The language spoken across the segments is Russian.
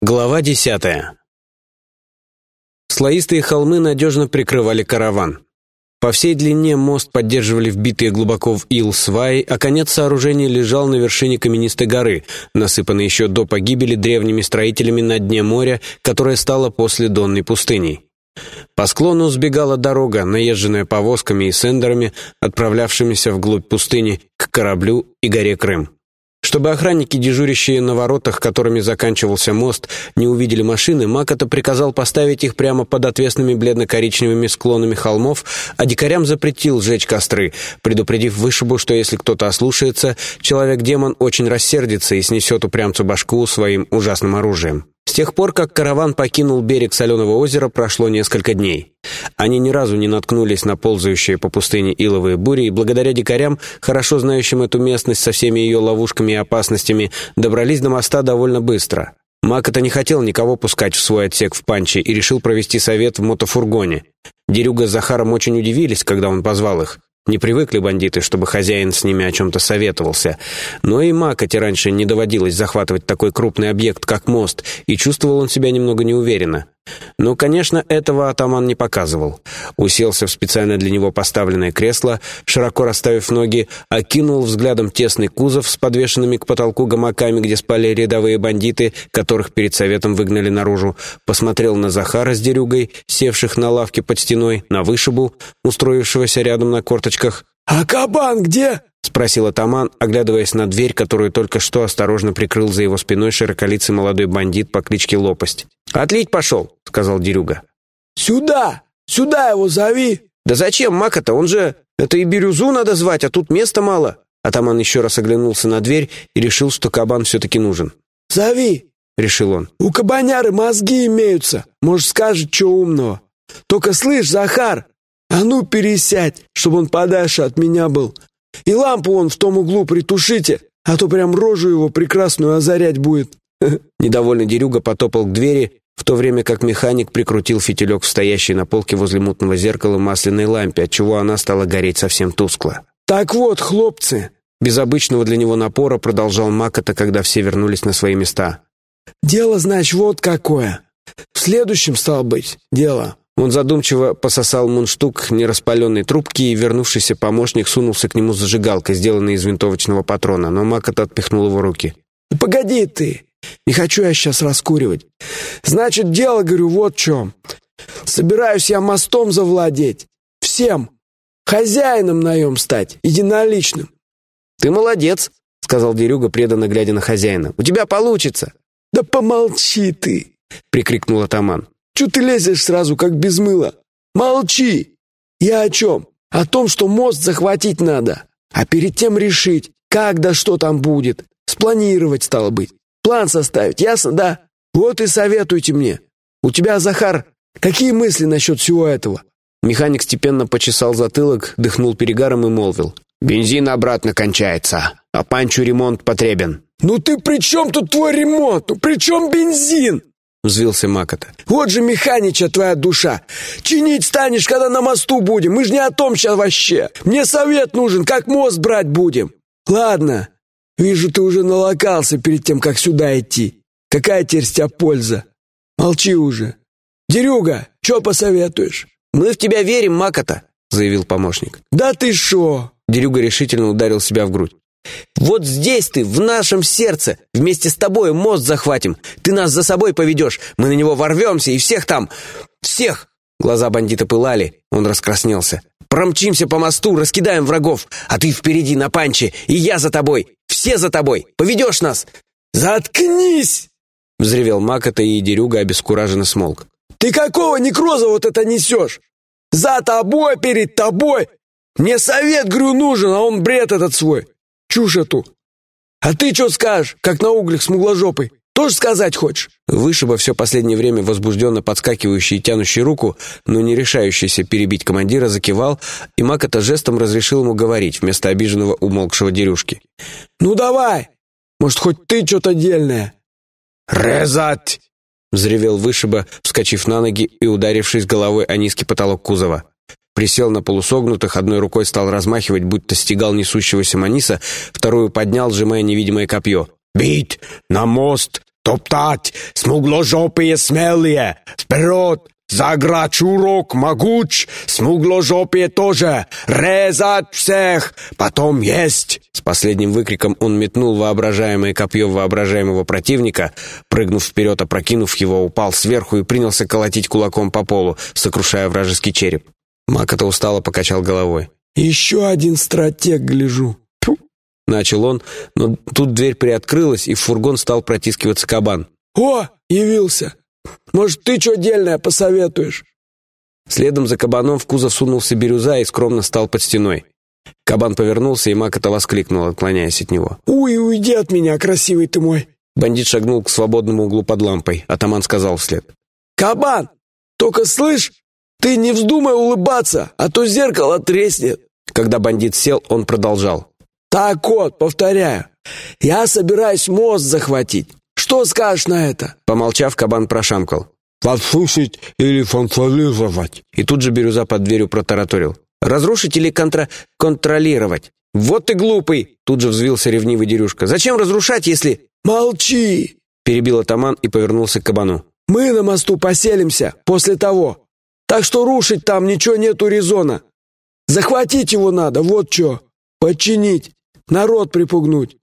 Глава десятая. Слоистые холмы надежно прикрывали караван. По всей длине мост поддерживали вбитые глубоко в ил сваи, а конец сооружения лежал на вершине каменистой горы, насыпанной еще до погибели древними строителями на дне моря, которое стало после Донной пустыней. По склону сбегала дорога, наезженная повозками и сендерами, отправлявшимися вглубь пустыни к кораблю и горе Крым. Чтобы охранники, дежурящие на воротах, которыми заканчивался мост, не увидели машины, Макота приказал поставить их прямо под отвесными бледно-коричневыми склонами холмов, а дикарям запретил сжечь костры, предупредив вышибу, что если кто-то ослушается, человек-демон очень рассердится и снесет упрямцу башку своим ужасным оружием. С тех пор, как караван покинул берег Соленого озера, прошло несколько дней. Они ни разу не наткнулись на ползающие по пустыне иловые бури, и благодаря дикарям, хорошо знающим эту местность со всеми ее ловушками и опасностями, добрались до моста довольно быстро. Макота не хотел никого пускать в свой отсек в Панче и решил провести совет в мотофургоне. Дерюга с Захаром очень удивились, когда он позвал их. Не привыкли бандиты, чтобы хозяин с ними о чем-то советовался. Но и Макоте раньше не доводилось захватывать такой крупный объект, как мост, и чувствовал он себя немного неуверенно. Но, конечно, этого атаман не показывал. Уселся в специально для него поставленное кресло, широко расставив ноги, окинул взглядом тесный кузов с подвешенными к потолку гамаками, где спали рядовые бандиты, которых перед советом выгнали наружу, посмотрел на Захара с дерюгой, севших на лавке под стеной, на вышибу, устроившегося рядом на корточках. «А кабан где?» — спросил атаман, оглядываясь на дверь, которую только что осторожно прикрыл за его спиной широколицый молодой бандит по кличке Лопасть. «Отлить пошел», — сказал Дерюга. «Сюда! Сюда его зови!» «Да зачем, Мака-то? Он же... Это и Бирюзу надо звать, а тут места мало». Атаман еще раз оглянулся на дверь и решил, что кабан все-таки нужен. «Зови!» — решил он. «У кабаняры мозги имеются. Может, скажет, что умного. Только слышь, Захар, а ну пересядь, чтобы он подальше от меня был. И лампу он в том углу притушите, а то прям рожу его прекрасную озарять будет». Недовольный Дерюга потопал к двери, в то время как механик прикрутил фитилек в стоящей на полке возле мутного зеркала масляной лампе, отчего она стала гореть совсем тускло. «Так вот, хлопцы!» Без обычного для него напора продолжал Макота, когда все вернулись на свои места. «Дело, значит, вот какое. В следующем, стало быть, дело. Он задумчиво пососал мундштук нераспаленной трубки, и вернувшийся помощник сунулся к нему зажигалкой, сделанной из винтовочного патрона, но Макот отпихнул его руки. «Погоди ты! Не хочу я сейчас раскуривать. Значит, дело, говорю, вот в чем. Собираюсь я мостом завладеть. Всем. Хозяином наем стать, единоличным». «Ты молодец», — сказал Дерюга, преданно глядя на хозяина. «У тебя получится». «Да помолчи ты!» — прикрикнул атаман. Чего ты лезешь сразу, как без мыла? Молчи! Я о чем? О том, что мост захватить надо. А перед тем решить, как да что там будет. Спланировать, стало быть. План составить, ясно, да? Вот и советуйте мне. У тебя, Захар, какие мысли насчет всего этого?» Механик степенно почесал затылок, дыхнул перегаром и молвил. «Бензин обратно кончается, а панчу ремонт потребен». «Ну ты при чем тут твой ремонт? Ну при чем бензин?» — взвился Макота. «Вот же механича твоя душа! Чинить станешь, когда на мосту будем! Мы же не о том сейчас вообще! Мне совет нужен, как мост брать будем!» «Ладно, вижу, ты уже налокался перед тем, как сюда идти. Какая теперь с тебя польза? Молчи уже! Дерюга, что посоветуешь?» «Мы в тебя верим, Макота!» — заявил помощник. «Да ты шо!» Дерюга решительно ударил себя в грудь. Вот здесь ты, в нашем сердце. Вместе с тобой мост захватим. Ты нас за собой поведешь. Мы на него ворвемся и всех там... Всех!» Глаза бандита пылали. Он раскраснелся. «Промчимся по мосту, раскидаем врагов. А ты впереди на панче, и я за тобой. Все за тобой. Поведешь нас!» «Заткнись!» Взревел Макота, и Дерюга обескураженно смолк. «Ты какого некроза вот это несешь? За тобой, перед тобой! Мне совет, говорю, нужен, а он бред этот свой. Чушь эту. А ты что скажешь, как на углях смугложопый? Тоже сказать хочешь?» Вышиба все последнее время возбужденно подскакивающий и тянущий руку, но не решающийся перебить командира, закивал, и Макота жестом разрешил ему говорить вместо обиженного умолкшего дерюшки. «Ну давай! Может, хоть ты что-то дельное?» «Резать!» — взревел Вышиба, вскочив на ноги и ударившись головой о низкий потолок кузова. Присел на полусогнутых, одной рукой стал размахивать, будто стегал несущегося Маниса, вторую поднял, сжимая невидимое копье. «Бить! На мост! Топтать, смугложопые смелые, вперед, Заграч урок могуч, смугложопие тоже, резать всех, потом есть!» С последним выкриком он метнул воображаемое копье воображаемого противника, прыгнув вперед, опрокинув его, упал сверху и принялся колотить кулаком по полу, сокрушая вражеский череп. Макота устало покачал головой. «Еще один стратег, гляжу!» Начал он, но тут дверь приоткрылась, и в фургон стал протискиваться кабан. «О, явился! Может, ты что дельное посоветуешь?» Следом за кабаном в кузов сунулся бирюза и скромно стал под стеной. Кабан повернулся, и Макота воскликнул, отклоняясь от него. «Уй, уйди от меня, красивый ты мой!» Бандит шагнул к свободному углу под лампой. Атаман сказал вслед. «Кабан, только слышь, ты не вздумай улыбаться, а то зеркало треснет!» Когда бандит сел, он продолжал. «Так вот, повторяю, я собираюсь мост захватить. Что скажешь на это?» Помолчав, кабан прошамкал. «Подслушать или фантазировать?» И тут же бирюза под дверью протараторил. «Разрушить или контра... контролировать?» «Вот ты глупый!» Тут же взвился ревнивый Дерюшка. «Зачем разрушать, если...» «Молчи!» Перебил атаман и повернулся к кабану. «Мы на мосту поселимся после того. Так что рушить там ничего нету резона. Захватить его надо, вот что. Подчинить. Народ припугнуть».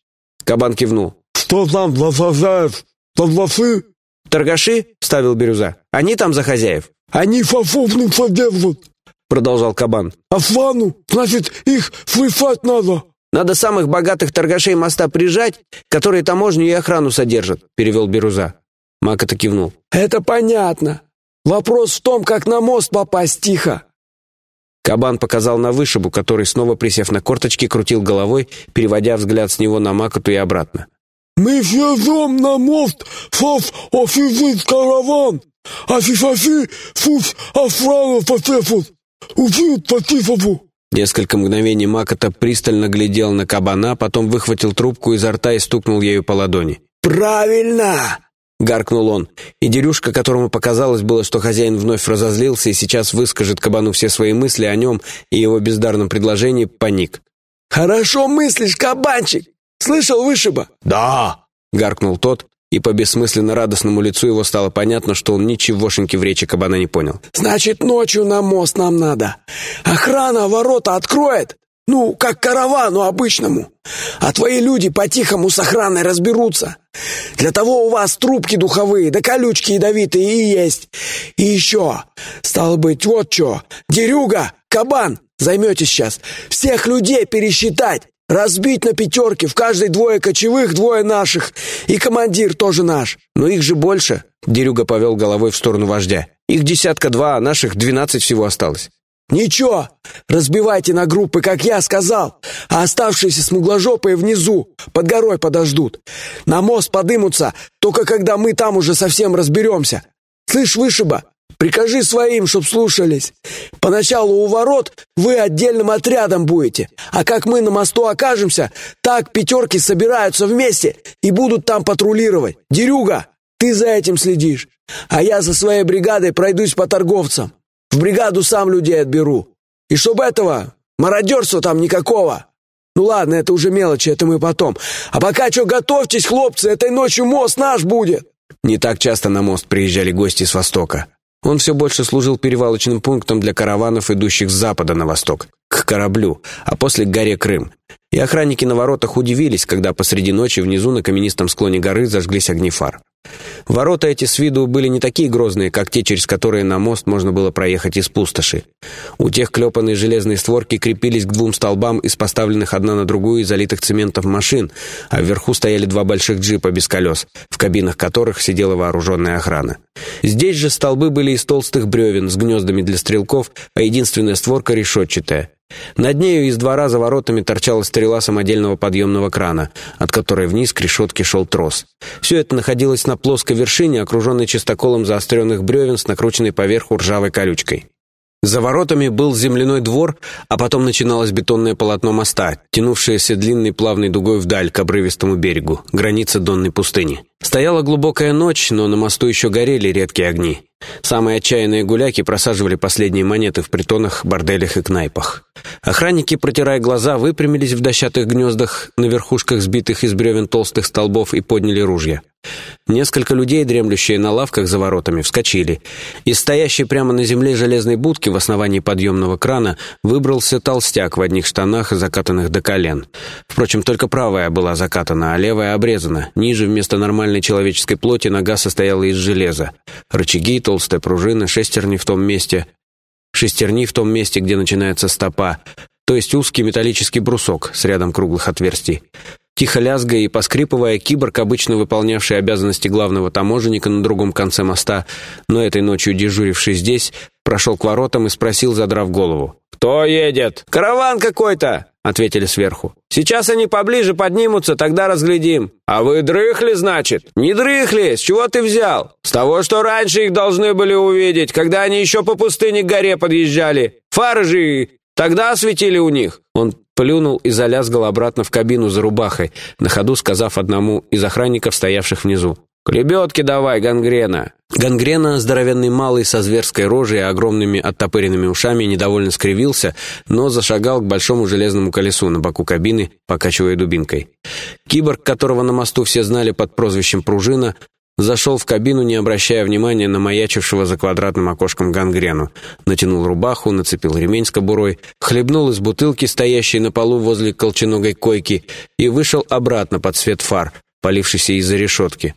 Кабан кивнул. «Что там за хозяев? Торгаши?» «Торгаши?» — ставил Бирюза. «Они там за хозяев». «Они фафовну содержат», — продолжал Кабан. «А фану, значит, их слышать надо». «Надо самых богатых торгашей моста прижать, которые таможню и охрану содержат», — перевел Бирюза. Макота кивнул. «Это понятно. Вопрос в том, как на мост попасть тихо». Кабан показал на вышибу, который, снова присев на корточки, крутил головой, переводя взгляд с него на Макоту и обратно. Мы везем на мост фос офизит караван, а фифафи фус афрала потефус, убьют по тифову. Несколько мгновений Макота пристально глядел на кабана, потом выхватил трубку изо рта и стукнул ею по ладони. «Правильно!» — гаркнул он. И Дерюшка, которому показалось было, что хозяин вновь разозлился и сейчас выскажет кабану все свои мысли о нем и его бездарном предложении, паник. «Хорошо мыслишь, кабанчик! Слышал вышиба?» «Да!» — гаркнул тот, и по бессмысленно радостному лицу его стало понятно, что он ничегошеньки в речи кабана не понял. «Значит, ночью на мост нам надо. Охрана ворота откроет, ну, как каравану обычному. А твои люди по-тихому с охраной разберутся. Для того у вас трубки духовые, да колючки ядовитые и есть. И еще, стало быть, вот что, дерюга, кабан, займетесь сейчас, всех людей пересчитать, Разбить на пятерки, в каждой двое кочевых, двое наших. И командир тоже наш. Но их же больше. Дерюга повел головой в сторону вождя. Их десятка два, а наших двенадцать всего осталось. «Ничего, разбивайте на группы, как я сказал, а оставшиеся смугложопые внизу, под горой подождут. На мост подымутся, только когда мы там уже совсем разберемся. Слышь, вышиба, Прикажи своим, чтоб слушались. Поначалу у ворот вы отдельным отрядом будете, а как мы на мосту окажемся, так пятерки собираются вместе и будут там патрулировать. Дерюга, ты за этим следишь, а я за своей бригадой пройдусь по торговцам. В бригаду сам людей отберу. И чтоб этого, мародерства там никакого. Ну ладно, это уже мелочи, это мы потом. А пока что готовьтесь, хлопцы, этой ночью мост наш будет. Не так часто на мост приезжали гости с востока. Он все больше служил перевалочным пунктом для караванов, идущих с запада на восток, к кораблю, а после к горе Крым. И охранники на воротах удивились, когда посреди ночи внизу на каменистом склоне горы зажглись огни фар. Ворота эти с виду были не такие грозные, как те, через которые на мост можно было проехать из пустоши. У тех клепанные железные створки крепились к двум столбам из поставленных одна на другую и залитых цементом машин, а вверху стояли два больших джипа без колес, в кабинах которых сидела вооруженная охрана. Здесь же столбы были из толстых бревен с гнездами для стрелков, а единственная створка решетчатая. Над нею из двора за воротами торчала стрела самодельного подъемного крана, от которой вниз к решетке шел трос. Все это находилось на плоской вершине, окруженной чистоколом заостренных бревен с накрученной поверху ржавой колючкой. За воротами был земляной двор, а потом начиналось бетонное полотно моста, тянувшееся длинной плавной дугой вдаль к обрывистому берегу, граница Донной пустыни. Стояла глубокая ночь, но на мосту еще горели редкие огни. Самые отчаянные гуляки просаживали последние монеты в притонах, борделях и кнайпах. Охранники, протирая глаза, выпрямились в дощатых гнездах на верхушках сбитых из бревен толстых столбов и подняли ружья. Несколько людей, дремлющие на лавках за воротами, вскочили. Из стоящей прямо на земле железной будки в основании подъемного крана выбрался толстяк в одних штанах, закатанных до колен. Впрочем, только правая была закатана, а левая обрезана. Ниже вместо нормальной человеческой плоти нога состояла из железа. Рычаги, толстая пружина, шестерни в том месте, шестерни в том месте, где начинается стопа, то есть узкий металлический брусок с рядом круглых отверстий. Тихо лязгая и поскрипывая, киборг, обычно выполнявший обязанности главного таможенника на другом конце моста, но этой ночью дежуривший здесь, прошел к воротам и спросил, задрав голову. «Кто едет?» «Караван какой-то!» — ответили сверху. «Сейчас они поближе поднимутся, тогда разглядим». «А вы дрыхли, значит?» «Не дрыхли! С чего ты взял?» «С того, что раньше их должны были увидеть, когда они еще по пустыне к горе подъезжали. Фары же тогда осветили у них». Он плюнул и залязгал обратно в кабину за рубахой, на ходу сказав одному из охранников, стоявших внизу. «К лебедке давай, гангрена!» Гангрена, здоровенный малый со зверской рожей и огромными оттопыренными ушами, недовольно скривился, но зашагал к большому железному колесу на боку кабины, покачивая дубинкой. Киборг, которого на мосту все знали под прозвищем «Пружина», Зашел в кабину, не обращая внимания на маячившего за квадратным окошком гангрену. Натянул рубаху, нацепил ремень с кобурой, хлебнул из бутылки, стоящей на полу возле колченогой койки, и вышел обратно под свет фар, полившийся из-за решетки.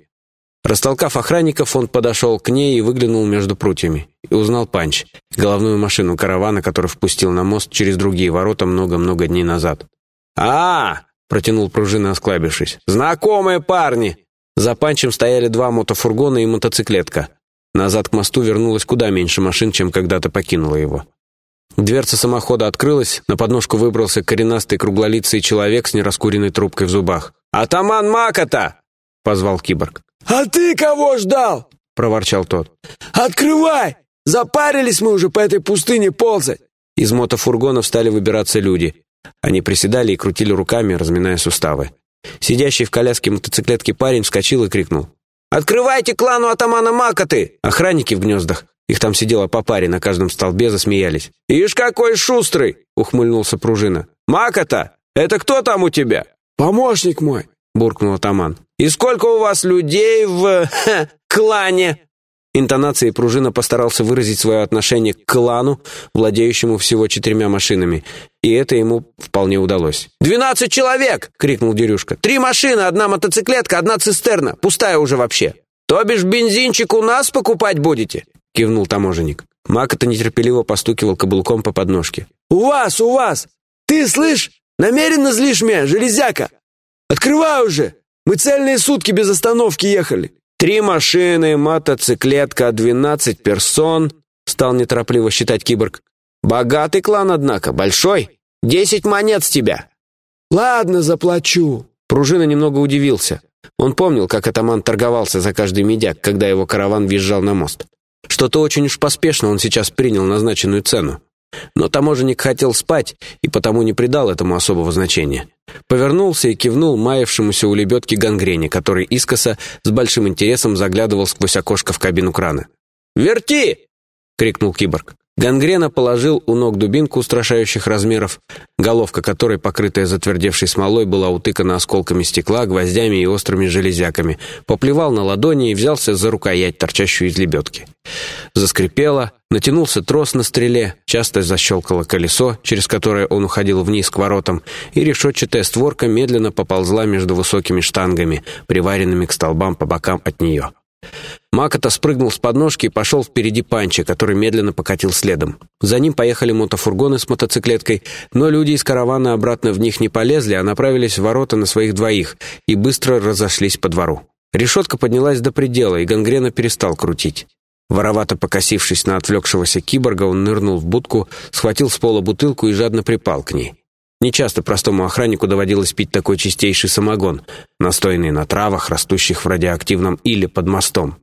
Растолкав охранников, он подошел к ней и выглянул между прутьями. И узнал Панч, головную машину каравана, который впустил на мост через другие ворота много-много дней назад. а, протянул пружина, осклабившись. «Знакомые парни!» За Панчем стояли два мотофургона и мотоциклетка. Назад к мосту вернулось куда меньше машин, чем когда-то покинула его. Дверца самохода открылась, на подножку выбрался коренастый круглолицый человек с нераскуренной трубкой в зубах. «Атаман Макота!» — позвал киборг. «А ты кого ждал?» — проворчал тот. «Открывай! Запарились мы уже по этой пустыне ползать!» Из мотофургонов стали выбираться люди. Они приседали и крутили руками, разминая суставы. Сидящий в коляске мотоциклетки парень вскочил и крикнул. «Открывайте клану атамана Макоты!» Охранники в гнездах, их там сидело по паре, на каждом столбе засмеялись. «Ишь, какой шустрый!» — ухмыльнулся пружина. «Макота, это кто там у тебя?» «Помощник мой!» — буркнул атаман. «И сколько у вас людей в... Ха, клане?» Интонацией пружина постарался выразить свое отношение к клану, владеющему всего четырьмя машинами, и это ему вполне удалось. «Двенадцать человек!» — крикнул Дерюшка. «Три машины, одна мотоциклетка, одна цистерна, пустая уже вообще. То бишь бензинчик у нас покупать будете?» — кивнул таможенник. Макота нетерпеливо постукивал каблуком по подножке. «У вас, у вас! Ты, слышь, намеренно злишь меня, железяка! Открывай уже! Мы цельные сутки без остановки ехали!» «Три машины, мотоциклетка, двенадцать персон», — стал неторопливо считать киборг. «Богатый клан, однако, большой. Десять монет с тебя». «Ладно, заплачу». Пружина немного удивился. Он помнил, как атаман торговался за каждый медяк, когда его караван въезжал на мост. Что-то очень уж поспешно он сейчас принял назначенную цену. Но таможенник хотел спать и потому не придал этому особого значения. Повернулся и кивнул маявшемуся у лебедки гангрене, который искоса с большим интересом заглядывал сквозь окошко в кабину крана. «Верти!» — крикнул киборг. Гангрена положил у ног дубинку устрашающих размеров, головка которой, покрытая затвердевшей смолой, была утыкана осколками стекла, гвоздями и острыми железяками, поплевал на ладони и взялся за рукоять, торчащую из лебедки. Заскрипело, натянулся трос на стреле, часто защелкало колесо, через которое он уходил вниз к воротам, и решетчатая створка медленно поползла между высокими штангами, приваренными к столбам по бокам от нее. Макота спрыгнул с подножки и пошел впереди Панча, который медленно покатил следом. За ним поехали мотофургоны с мотоциклеткой, но люди из каравана обратно в них не полезли, а направились в ворота на своих двоих и быстро разошлись по двору. Решетка поднялась до предела, и гангрена перестал крутить. Воровато покосившись на отвлекшегося киборга, он нырнул в будку, схватил с пола бутылку и жадно припал к ней. Нечасто простому охраннику доводилось пить такой чистейший самогон, настойный на травах, растущих в радиоактивном иле под мостом.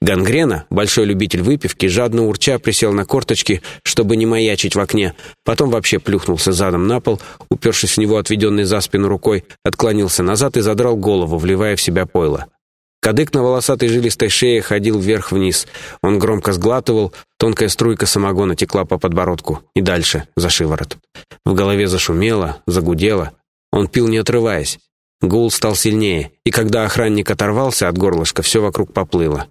Гангрена, большой любитель выпивки, жадно урча присел на корточки, чтобы не маячить в окне, потом вообще плюхнулся задом на пол, упершись в него отведенной за спину рукой, отклонился назад и задрал голову, вливая в себя пойло. Кадык на волосатой жилистой шее ходил вверх-вниз. Он громко сглатывал, тонкая струйка самогона текла по подбородку и дальше, за шиворот. В голове зашумело, загудело. Он пил не отрываясь. Гул стал сильнее, и когда охранник оторвался от горлышка, все вокруг поплыло.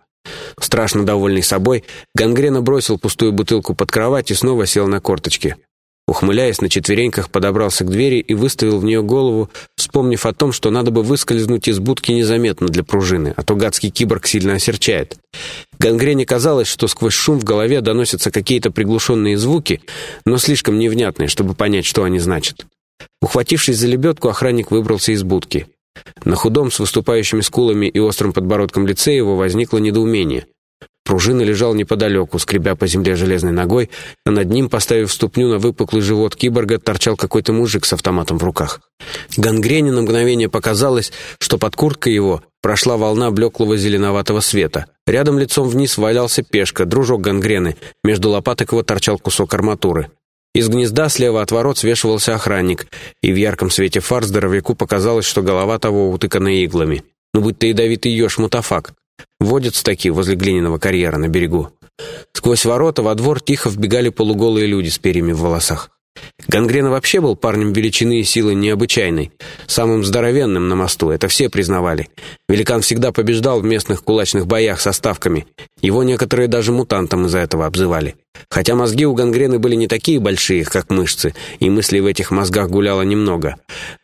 Страшно довольный собой, Гангрена бросил пустую бутылку под кровать и снова сел на корточки. Ухмыляясь на четвереньках, подобрался к двери и выставил в нее голову, вспомнив о том, что надо бы выскользнуть из будки незаметно для пружины, а то гадский киборг сильно осерчает. Гангрене казалось, что сквозь шум в голове доносятся какие-то приглушенные звуки, но слишком невнятные, чтобы понять, что они значат. Ухватившись за лебедку, охранник выбрался из будки. На худом, с выступающими скулами и острым подбородком лице его возникло недоумение. Пружина лежал неподалеку, скребя по земле железной ногой, а над ним, поставив ступню на выпуклый живот киборга, торчал какой-то мужик с автоматом в руках. Гангрене на мгновение показалось, что под курткой его прошла волна блеклого зеленоватого света. Рядом лицом вниз валялся пешка, дружок гангрены. Между лопаток его торчал кусок арматуры. Из гнезда слева от ворот свешивался охранник, и в ярком свете фар здоровяку показалось, что голова того утыкана иглами. Ну, будь то ядовитый еж мутафак. Водятся такие возле глиняного карьера на берегу. Сквозь ворота во двор тихо вбегали полуголые люди с перьями в волосах. Гангрена вообще был парнем величины и силы необычайной, самым здоровенным на мосту, это все признавали. Великан всегда побеждал в местных кулачных боях со ставками. Его некоторые даже мутантом из-за этого обзывали. Хотя мозги у Гангрены были не такие большие, как мышцы, и мыслей в этих мозгах гуляло немного.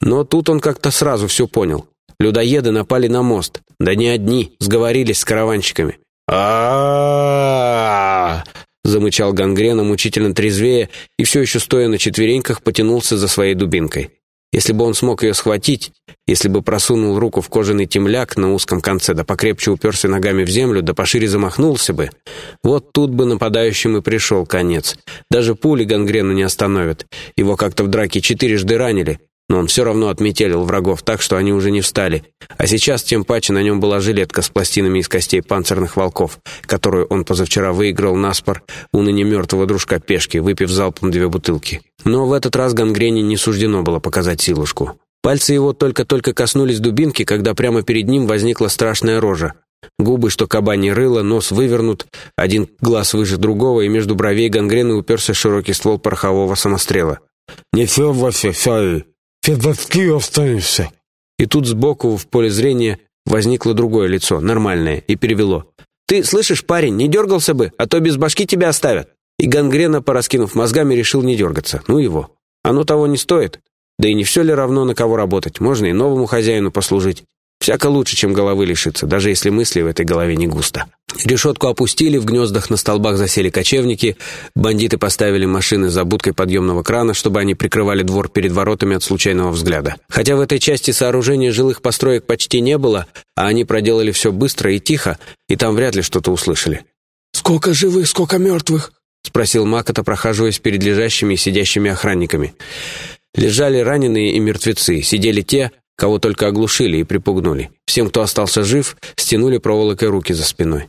Но тут он как-то сразу все понял. Людоеды напали на мост. Да не одни, сговорились с караванщиками. а замычал гангрена, мучительно трезвее, и все еще стоя на четвереньках, потянулся за своей дубинкой. Если бы он смог ее схватить, если бы просунул руку в кожаный темляк на узком конце, да покрепче уперся ногами в землю, да пошире замахнулся бы, вот тут бы нападающим и пришел конец. Даже пули гангрену не остановят. Его как-то в драке четырежды ранили, но он все равно отметелил врагов так, что они уже не встали. А сейчас тем паче на нем была жилетка с пластинами из костей панцирных волков, которую он позавчера выиграл на спор у ныне мертвого дружка Пешки, выпив залпом две бутылки. Но в этот раз гангрене не суждено было показать силушку. Пальцы его только-только коснулись дубинки, когда прямо перед ним возникла страшная рожа. Губы, что кабани рыло, нос вывернут, один глаз выше другого, и между бровей гангрены уперся широкий ствол порохового самострела. «Не все все, все, Федотки останешься». И тут сбоку в поле зрения возникло другое лицо, нормальное, и перевело. «Ты слышишь, парень, не дергался бы, а то без башки тебя оставят». И гангрена, пораскинув мозгами, решил не дергаться. Ну его. Оно того не стоит. Да и не все ли равно, на кого работать? Можно и новому хозяину послужить. Всяко лучше, чем головы лишиться, даже если мысли в этой голове не густо. Решетку опустили, в гнездах на столбах засели кочевники, бандиты поставили машины за будкой подъемного крана, чтобы они прикрывали двор перед воротами от случайного взгляда. Хотя в этой части сооружения жилых построек почти не было, а они проделали все быстро и тихо, и там вряд ли что-то услышали. «Сколько живых, сколько мертвых?» — спросил Макота, прохаживаясь перед лежащими и сидящими охранниками. Лежали раненые и мертвецы, сидели те, кого только оглушили и припугнули. Всем, кто остался жив, стянули проволокой руки за спиной.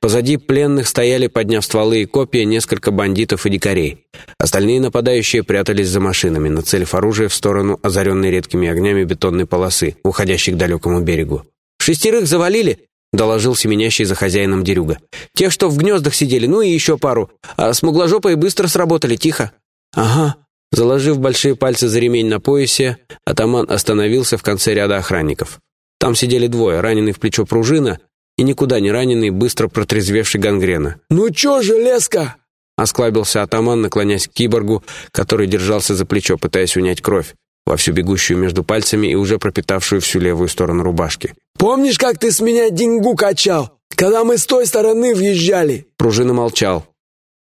Позади пленных стояли, подняв стволы и копья, несколько бандитов и дикарей. Остальные нападающие прятались за машинами, нацелив оружие в сторону озаренной редкими огнями бетонной полосы, уходящей к далекому берегу. «Шестерых завалили!» — доложил семенящий за хозяином Дерюга. «Тех, что в гнездах сидели, ну и еще пару. А смугложопые быстро сработали, тихо». «Ага», Заложив большие пальцы за ремень на поясе, атаман остановился в конце ряда охранников. Там сидели двое, раненый в плечо пружина и никуда не раненый, быстро протрезвевший гангрена. «Ну чё, железка?» Осклабился атаман, наклонясь к киборгу, который держался за плечо, пытаясь унять кровь, вовсю бегущую между пальцами и уже пропитавшую всю левую сторону рубашки. «Помнишь, как ты с меня деньгу качал, когда мы с той стороны въезжали?» Пружина молчал.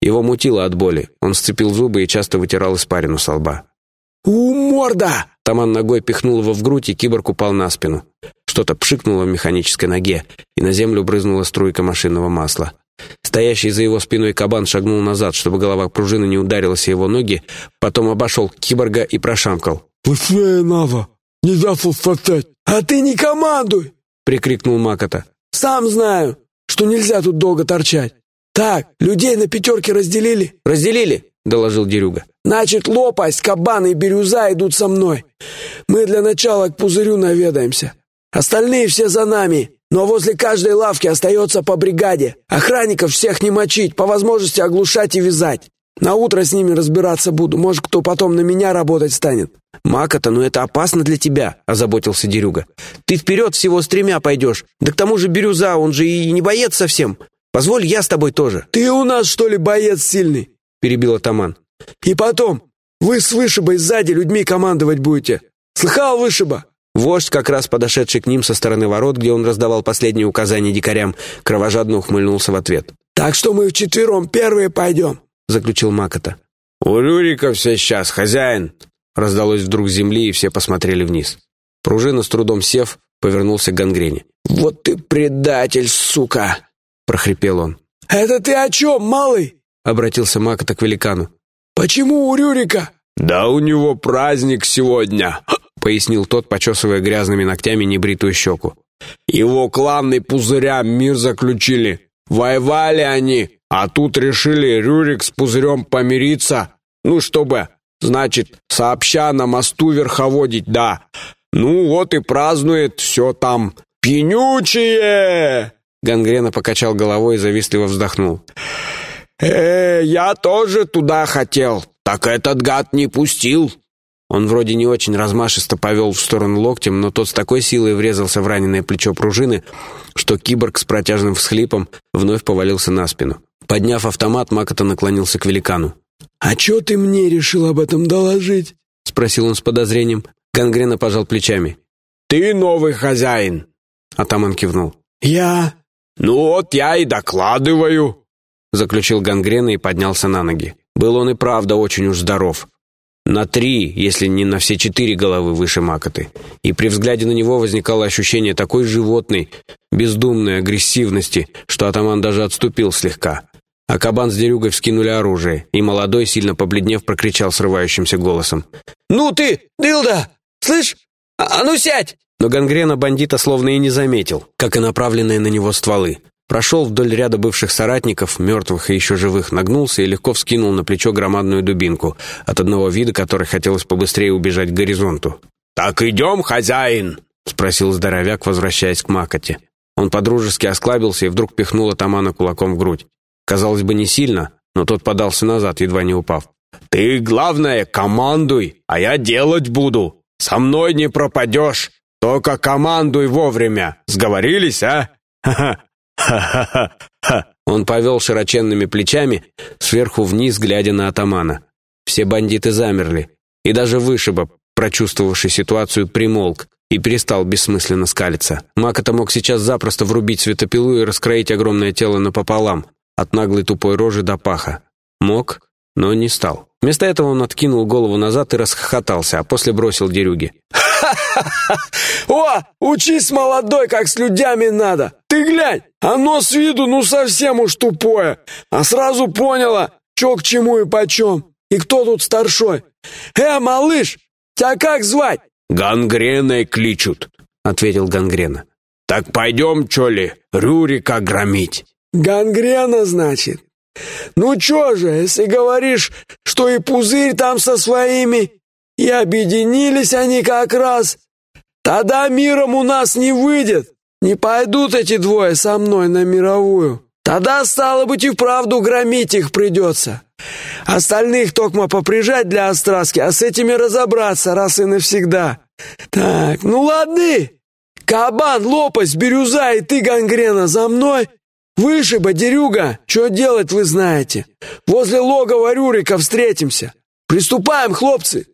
Его мутило от боли. Он сцепил зубы и часто вытирал испарину со лба. «У, морда!» Таман ногой пихнул его в грудь, и киборг упал на спину. Что-то пшикнуло в механической ноге, и на землю брызнула струйка машинного масла. Стоящий за его спиной кабан шагнул назад, чтобы голова пружины не ударилась о его ноги, потом обошел киборга и прошамкал. «Быстрее надо! Нельзя тут стоять!» «А ты не командуй!» — прикрикнул Макота. «Сам знаю, что нельзя тут долго торчать. «Так, людей на пятерки разделили?» «Разделили», — доложил Дерюга. «Значит, лопасть, кабан и бирюза идут со мной. Мы для начала к пузырю наведаемся. Остальные все за нами, но возле каждой лавки остается по бригаде. Охранников всех не мочить, по возможности оглушать и вязать. На утро с ними разбираться буду. Может, кто потом на меня работать станет». «Макота, ну это опасно для тебя», — озаботился Дерюга. «Ты вперед всего с тремя пойдешь. Да к тому же Бирюза, он же и не боец совсем. Позволь, я с тобой тоже». «Ты у нас, что ли, боец сильный?» — перебил атаман. «И потом, вы с вышибой сзади людьми командовать будете. Слыхал вышиба?» Вождь, как раз подошедший к ним со стороны ворот, где он раздавал последние указания дикарям, кровожадно ухмыльнулся в ответ. «Так что мы вчетвером первые пойдем», — заключил Макота. «У Рюрика все сейчас, хозяин!» Раздалось вдруг земли, и все посмотрели вниз. Пружина, с трудом сев, повернулся к гангрене. «Вот ты предатель, сука!» — прохрипел он. «Это ты о чем, малый?» — обратился Макота к великану. «Почему у Рюрика?» «Да у него праздник сегодня!» — пояснил тот, почесывая грязными ногтями небритую щеку. «Его кланы пузырям мир заключили. Воевали они, а тут решили Рюрик с пузырем помириться. Ну, чтобы, значит, сообща на мосту верховодить, да. Ну, вот и празднует все там. Пьянючие!» Гангрена покачал головой и завистливо вздохнул. «Э, я тоже туда хотел, так этот гад не пустил». Он вроде не очень размашисто повел в сторону локтем, но тот с такой силой врезался в раненое плечо пружины, что киборг с протяжным всхлипом вновь повалился на спину. Подняв автомат, Макота наклонился к великану. «А чё ты мне решил об этом доложить?» — спросил он с подозрением. Гангрена пожал плечами. «Ты новый хозяин!» — атаман кивнул. «Я...» «Ну вот я и докладываю!» заключил гангрена и поднялся на ноги. Был он и правда очень уж здоров. На три, если не на все четыре головы выше Макоты. И при взгляде на него возникало ощущение такой животной, бездумной агрессивности, что атаман даже отступил слегка. А кабан с дерюгой вскинули оружие, и молодой, сильно побледнев, прокричал срывающимся голосом. «Ну ты, дылда! Слышь, а, а ну сядь!» Но гангрена бандита словно и не заметил, как и направленные на него стволы. Прошел вдоль ряда бывших соратников, мертвых и еще живых, нагнулся и легко вскинул на плечо громадную дубинку, от одного вида которой хотелось побыстрее убежать к горизонту. «Так идем, хозяин?» — спросил здоровяк, возвращаясь к Макоте. Он подружески осклабился и вдруг пихнул атамана кулаком в грудь. Казалось бы, не сильно, но тот подался назад, едва не упав. «Ты, главное, командуй, а я делать буду. Со мной не пропадешь. Только командуй вовремя. Сговорились, а? Ха-ха!» «Ха-ха-ха-ха!» Он повел широченными плечами, сверху вниз, глядя на атамана. Все бандиты замерли, и даже вышиба, прочувствовавший ситуацию, примолк и перестал бессмысленно скалиться. Макота мог сейчас запросто врубить светопилу и раскроить огромное тело напополам, от наглой тупой рожи до паха. Мог, но не стал. Вместо этого он откинул голову назад и расхохотался, а после бросил дерюги. О, учись, молодой, как с людьми надо! Ты глянь, оно с виду ну совсем уж тупое, а сразу поняла, чё к чему и почем, и кто тут старшой. Э, малыш, тебя как звать?» «Гангреной кличут», — ответил Гангрена. «Так пойдем, чё ли, Рюрика громить?» «Гангрена, значит? Ну чё же, если говоришь, что и пузырь там со своими, и объединились они как раз, тогда миром у нас не выйдет. Не пойдут эти двое со мной на мировую. Тогда, стало быть, и вправду громить их придется. Остальных токмо поприжать для остраски, а с этими разобраться раз и навсегда. Так, ну ладно. Кабан, лопасть, бирюза и ты, гангрена, за мной. Выше, бодерюга, что делать вы знаете. Возле логова Рюрика встретимся. Приступаем, хлопцы.